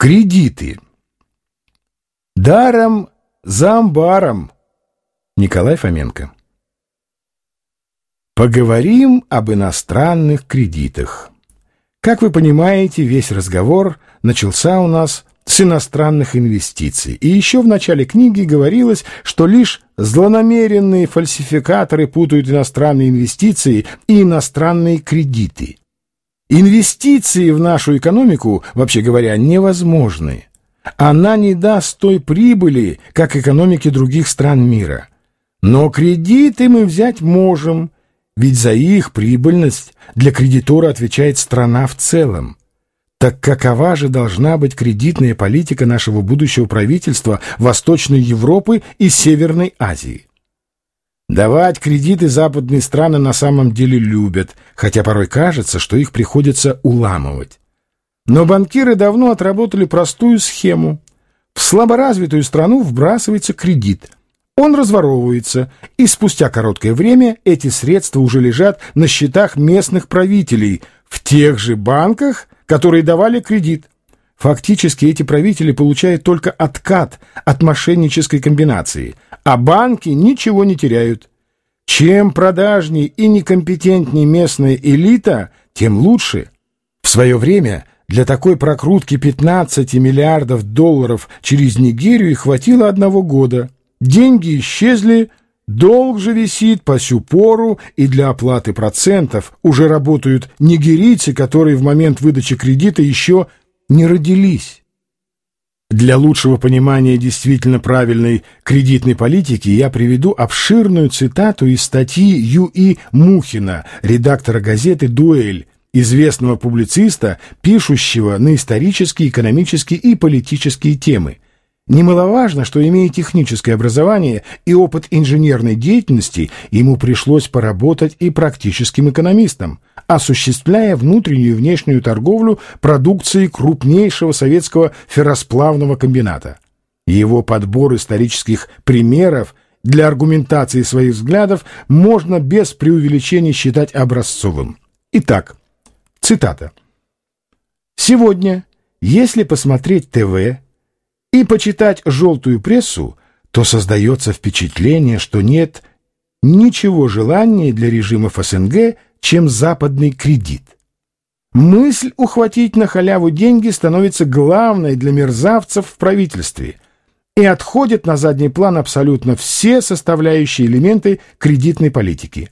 Кредиты. Даром за амбаром. Николай Фоменко. Поговорим об иностранных кредитах. Как вы понимаете, весь разговор начался у нас с иностранных инвестиций. И еще в начале книги говорилось, что лишь злонамеренные фальсификаторы путают иностранные инвестиции и иностранные кредиты. Инвестиции в нашу экономику, вообще говоря, невозможны. Она не даст той прибыли, как экономики других стран мира. Но кредиты мы взять можем, ведь за их прибыльность для кредитора отвечает страна в целом. Так какова же должна быть кредитная политика нашего будущего правительства Восточной Европы и Северной Азии? Давать кредиты западные страны на самом деле любят, хотя порой кажется, что их приходится уламывать. Но банкиры давно отработали простую схему. В слаборазвитую страну вбрасывается кредит. Он разворовывается, и спустя короткое время эти средства уже лежат на счетах местных правителей в тех же банках, которые давали кредит. Фактически эти правители получают только откат от мошеннической комбинации, а банки ничего не теряют. Чем продажней и некомпетентней местная элита, тем лучше. В свое время для такой прокрутки 15 миллиардов долларов через Нигерию хватило одного года. Деньги исчезли, долг же висит по сю пору, и для оплаты процентов уже работают нигерийцы, которые в момент выдачи кредита еще не родились. Для лучшего понимания действительно правильной кредитной политики я приведу обширную цитату из статьи Ю.И. Мухина, редактора газеты «Дуэль», известного публициста, пишущего на исторические, экономические и политические темы – Немаловажно, что, имея техническое образование и опыт инженерной деятельности, ему пришлось поработать и практическим экономистом, осуществляя внутреннюю и внешнюю торговлю продукцией крупнейшего советского ферросплавного комбината. Его подбор исторических примеров для аргументации своих взглядов можно без преувеличений считать образцовым. Итак, цитата. «Сегодня, если посмотреть ТВ, и почитать желтую прессу, то создается впечатление, что нет ничего желаннее для режимов СНГ, чем западный кредит. Мысль ухватить на халяву деньги становится главной для мерзавцев в правительстве и отходят на задний план абсолютно все составляющие элементы кредитной политики.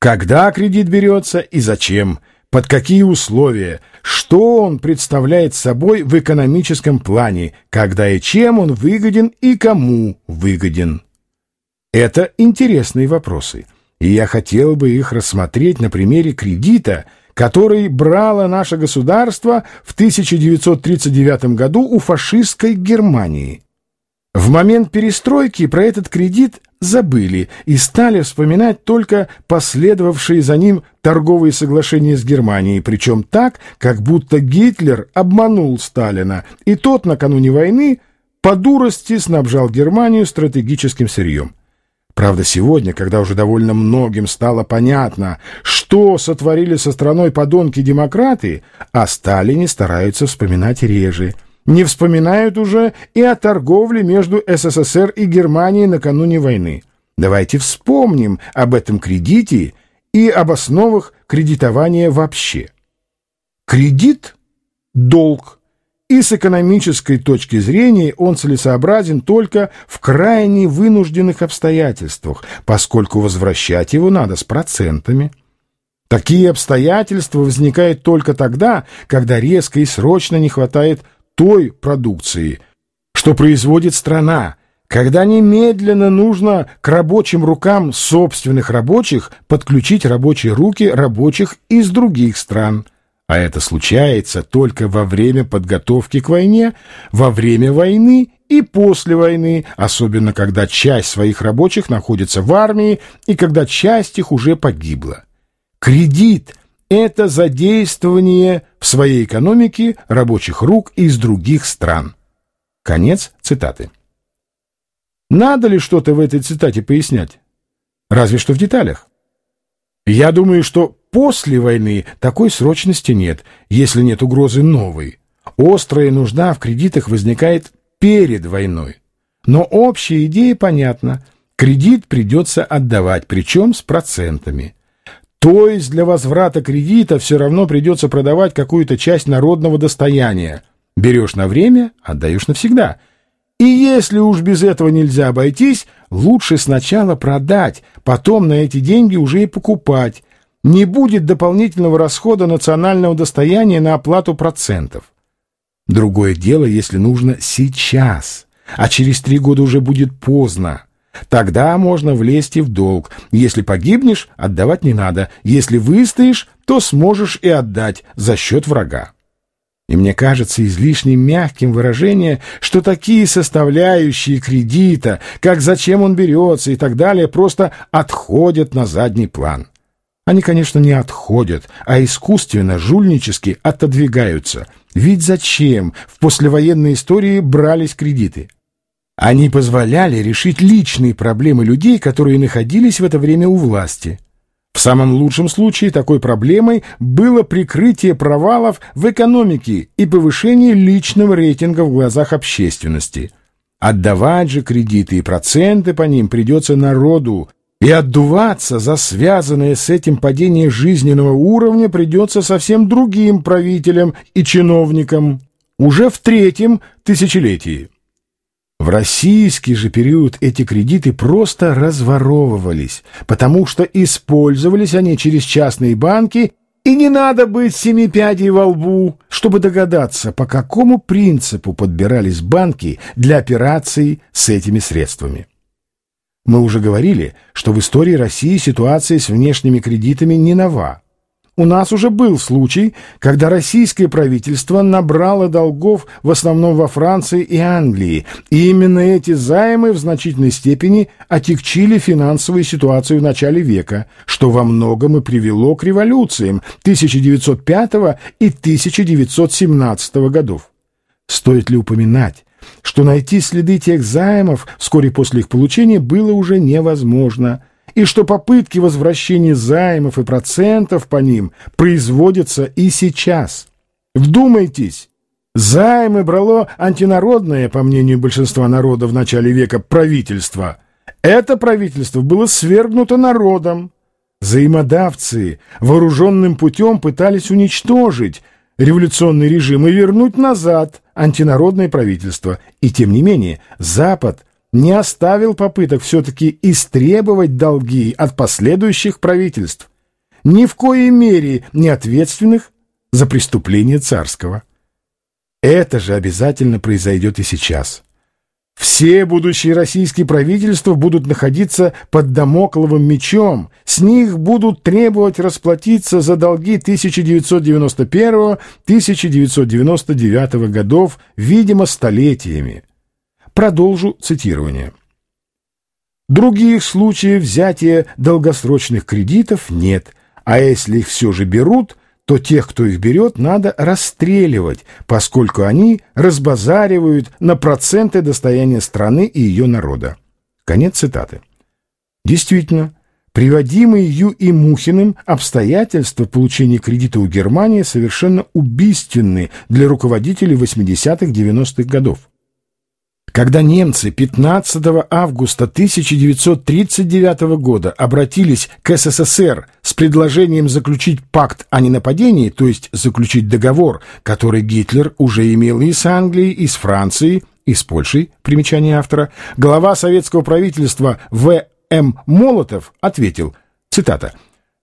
Когда кредит берется и зачем – под какие условия, что он представляет собой в экономическом плане, когда и чем он выгоден и кому выгоден. Это интересные вопросы, и я хотел бы их рассмотреть на примере кредита, который брало наше государство в 1939 году у фашистской Германии. В момент перестройки про этот кредит забыли и стали вспоминать только последовавшие за ним торговые соглашения с Германией, причем так, как будто Гитлер обманул Сталина, и тот накануне войны по дурости снабжал Германию стратегическим сырьем. Правда, сегодня, когда уже довольно многим стало понятно, что сотворили со страной подонки-демократы, о Сталине стараются вспоминать реже – не вспоминают уже и о торговле между СССР и Германией накануне войны. Давайте вспомним об этом кредите и об основах кредитования вообще. Кредит – долг, и с экономической точки зрения он целесообразен только в крайне вынужденных обстоятельствах, поскольку возвращать его надо с процентами. Такие обстоятельства возникают только тогда, когда резко и срочно не хватает той продукции, что производит страна, когда немедленно нужно к рабочим рукам собственных рабочих подключить рабочие руки рабочих из других стран. А это случается только во время подготовки к войне, во время войны и после войны, особенно когда часть своих рабочих находится в армии и когда часть их уже погибла. Кредит – это задействование в своей экономике рабочих рук из других стран. Конец цитаты. Надо ли что-то в этой цитате пояснять? Разве что в деталях. Я думаю, что после войны такой срочности нет, если нет угрозы новой. Острая нужда в кредитах возникает перед войной. Но общая идея понятна. Кредит придется отдавать, причем с процентами. То есть для возврата кредита все равно придется продавать какую-то часть народного достояния. Берешь на время, отдаешь навсегда. И если уж без этого нельзя обойтись, лучше сначала продать, потом на эти деньги уже и покупать. Не будет дополнительного расхода национального достояния на оплату процентов. Другое дело, если нужно сейчас, а через три года уже будет поздно. Тогда можно влезть и в долг. Если погибнешь, отдавать не надо. Если выстоишь, то сможешь и отдать за счет врага. И мне кажется излишне мягким выражение, что такие составляющие кредита, как зачем он берется и так далее, просто отходят на задний план. Они, конечно, не отходят, а искусственно, жульнически отодвигаются. Ведь зачем в послевоенной истории брались кредиты? Они позволяли решить личные проблемы людей, которые находились в это время у власти. В самом лучшем случае такой проблемой было прикрытие провалов в экономике и повышение личного рейтинга в глазах общественности. Отдавать же кредиты и проценты по ним придется народу, и отдуваться за связанное с этим падение жизненного уровня придется совсем другим правителям и чиновникам уже в третьем тысячелетии. В российский же период эти кредиты просто разворовывались, потому что использовались они через частные банки, и не надо быть семи пядей во лбу, чтобы догадаться, по какому принципу подбирались банки для операций с этими средствами. Мы уже говорили, что в истории России ситуация с внешними кредитами не нова. У нас уже был случай, когда российское правительство набрало долгов в основном во Франции и Англии, и именно эти займы в значительной степени отягчили финансовую ситуацию в начале века, что во многом и привело к революциям 1905 и 1917 годов. Стоит ли упоминать, что найти следы тех займов вскоре после их получения было уже невозможно – и что попытки возвращения займов и процентов по ним производятся и сейчас. Вдумайтесь, займы брало антинародное, по мнению большинства народа в начале века, правительство. Это правительство было свергнуто народом. Взаимодавцы вооруженным путем пытались уничтожить революционный режим и вернуть назад антинародное правительство. И тем не менее Запад не оставил попыток все-таки истребовать долги от последующих правительств, ни в коей мере не ответственных за преступление царского. Это же обязательно произойдет и сейчас. Все будущие российские правительства будут находиться под домокловым мечом, с них будут требовать расплатиться за долги 1991-1999 годов, видимо, столетиями. Продолжу цитирование. Других случаев взятия долгосрочных кредитов нет, а если их все же берут, то тех, кто их берет, надо расстреливать, поскольку они разбазаривают на проценты достояния страны и ее народа. Конец цитаты. Действительно, приводимые Ю и Мухиным обстоятельства получения кредита у Германии совершенно убийственны для руководителей 80-х-90-х годов. Когда немцы 15 августа 1939 года обратились к СССР с предложением заключить пакт о ненападении, то есть заключить договор, который Гитлер уже имел и с Англией, и с Францией, и с Польшей, примечание автора, глава советского правительства В. М. Молотов ответил, цитата,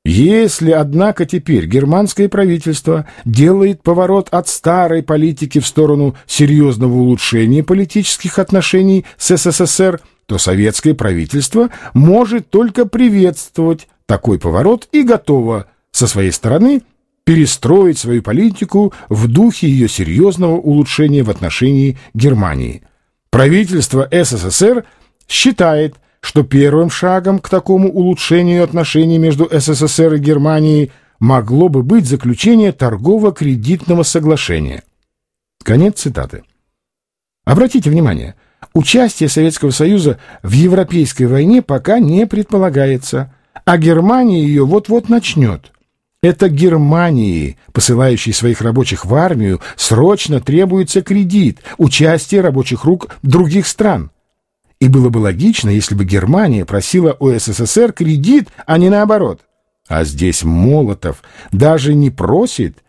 если, однако, теперь германское правительство делает поворот от старой политики в сторону серьезного улучшения политических отношений с СССР, то советское правительство может только приветствовать такой поворот и готово со своей стороны перестроить свою политику в духе ее серьезного улучшения в отношении Германии. Правительство СССР считает, что первым шагом к такому улучшению отношений между СССР и Германией могло бы быть заключение торгово-кредитного соглашения. Конец цитаты. Обратите внимание, участие Советского Союза в Европейской войне пока не предполагается, а Германия ее вот-вот начнет. Это Германии, посылающей своих рабочих в армию, срочно требуется кредит, участие рабочих рук других стран. И было бы логично, если бы Германия просила у СССР кредит, а не наоборот. А здесь Молотов даже не просит,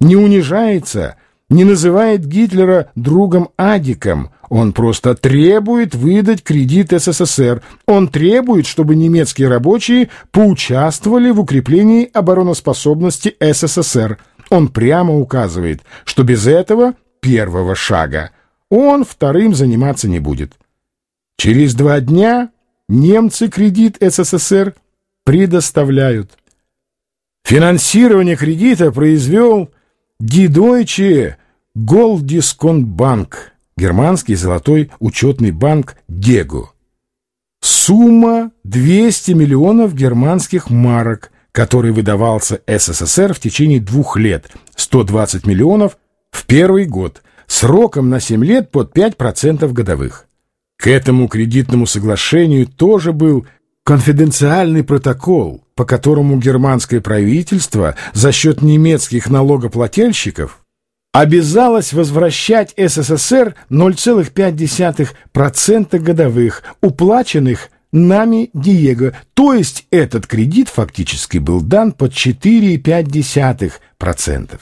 не унижается, не называет Гитлера другом Адиком, он просто требует выдать кредит СССР. Он требует, чтобы немецкие рабочие поучаствовали в укреплении обороноспособности СССР. Он прямо указывает, что без этого первого шага он вторым заниматься не будет. Через два дня немцы кредит СССР предоставляют. Финансирование кредита произвел Die Deutsche Голдисконтбанк, германский золотой учетный банк Дего. Сумма 200 миллионов германских марок, который выдавался СССР в течение двух лет, 120 миллионов в первый год, сроком на 7 лет под 5% годовых. К этому кредитному соглашению тоже был конфиденциальный протокол, по которому германское правительство за счет немецких налогоплательщиков обязалось возвращать СССР 0,5% годовых, уплаченных нами Диего, то есть этот кредит фактически был дан под 4,5%.